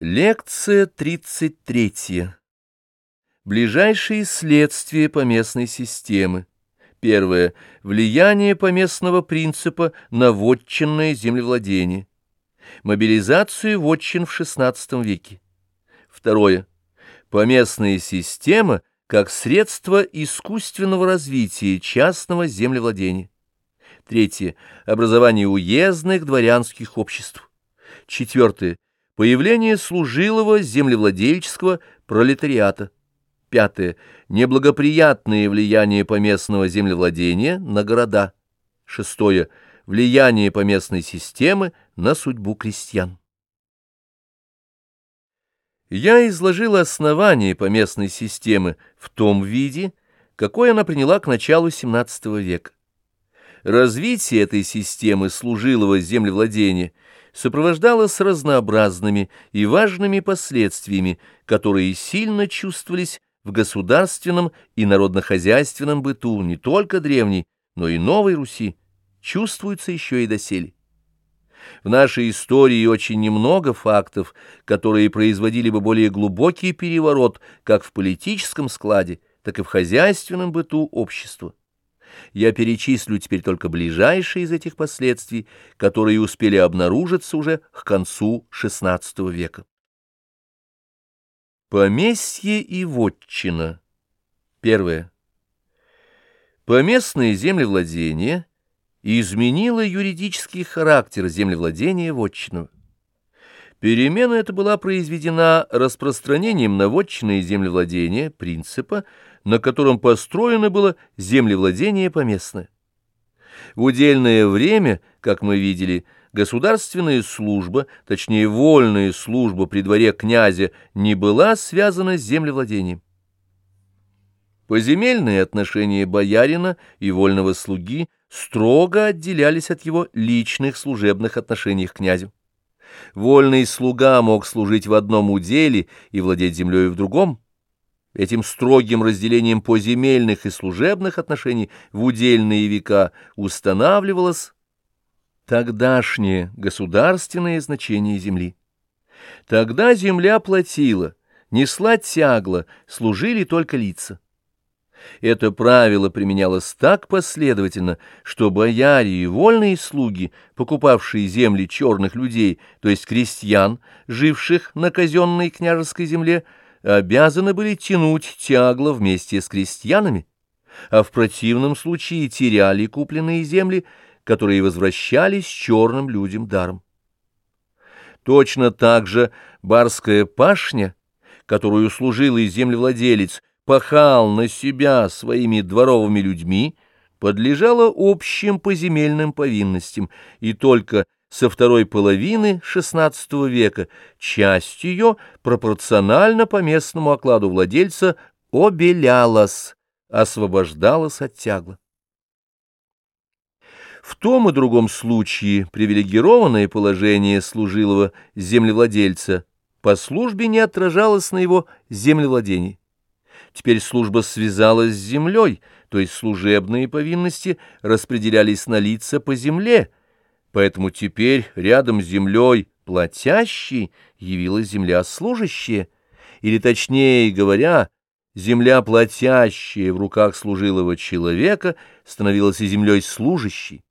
Лекция 33. Ближайшие следствия поместной системы. Первое. Влияние поместного принципа на вотчинное землевладение. Мобилизацию вотчин в XVI веке. Второе. Поместная система как средство искусственного развития частного землевладения. Третье. Образование уездных дворянских обществ. Четвертое Появление служилого землевладельческого пролетариата. Пятое. Неблагоприятное влияние поместного землевладения на города. Шестое. Влияние поместной системы на судьбу крестьян. Я изложил основание поместной системы в том виде, какой она приняла к началу XVII века. Развитие этой системы служилого землевладения – сопровождалось разнообразными и важными последствиями, которые сильно чувствовались в государственном и народно-хозяйственном быту не только древней, но и новой Руси, чувствуются еще и доселе. В нашей истории очень немного фактов, которые производили бы более глубокий переворот как в политическом складе, так и в хозяйственном быту общества. Я перечислю теперь только ближайшие из этих последствий, которые успели обнаружиться уже к концу XVI века. Поместье и вотчина. Первое. Поместное землевладение изменило юридический характер землевладения вотчинного. Перемена эта была произведена распространением на вотчинное землевладение принципа, на котором построено было землевладение поместное. В удельное время, как мы видели, государственная служба, точнее вольная служба при дворе князя, не была связана с землевладением. Поземельные отношения боярина и вольного слуги строго отделялись от его личных служебных отношений к князю. Вольный слуга мог служить в одном уделе и владеть землей в другом, Этим строгим разделением поземельных и служебных отношений в удельные века устанавливалось тогдашнее государственное значение земли. Тогда земля платила, несла тягла, служили только лица. Это правило применялось так последовательно, что бояре и вольные слуги, покупавшие земли черных людей, то есть крестьян, живших на казенной княжеской земле, обязаны были тянуть тягло вместе с крестьянами, а в противном случае теряли купленные земли, которые возвращались черным людям даром. Точно так же барская пашня, которую служилый землевладелец пахал на себя своими дворовыми людьми, подлежала общим поземельным повинностям, и только со второй половины XVI века часть ее пропорционально по местному окладу владельца обелялась, освобождалась от тягла. В том и другом случае привилегированное положение служилого землевладельца по службе не отражалось на его землевладении. Теперь служба связалась с землей, то есть служебные повинности распределялись на лица по земле – Поэтому теперь рядом с землей платящей явилась земля служащая, или, точнее говоря, земля платящая в руках служилого человека становилась и землей служащей.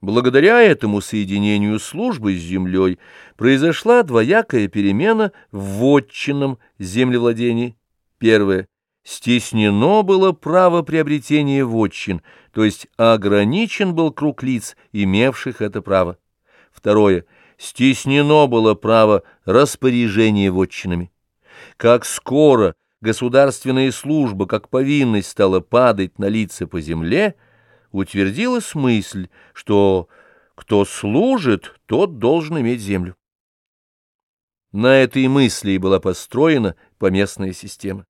Благодаря этому соединению службы с землей произошла двоякая перемена в вотчинном землевладении. Первое стеснено было право приобретения вотчин, то есть ограничен был круг лиц, имевших это право. Второе. Стеснено было право распоряжения вотчинами. Как скоро государственная служба, как повинность, стала падать на лица по земле, утвердилась мысль, что кто служит, тот должен иметь землю. На этой мысли и была построена поместная система.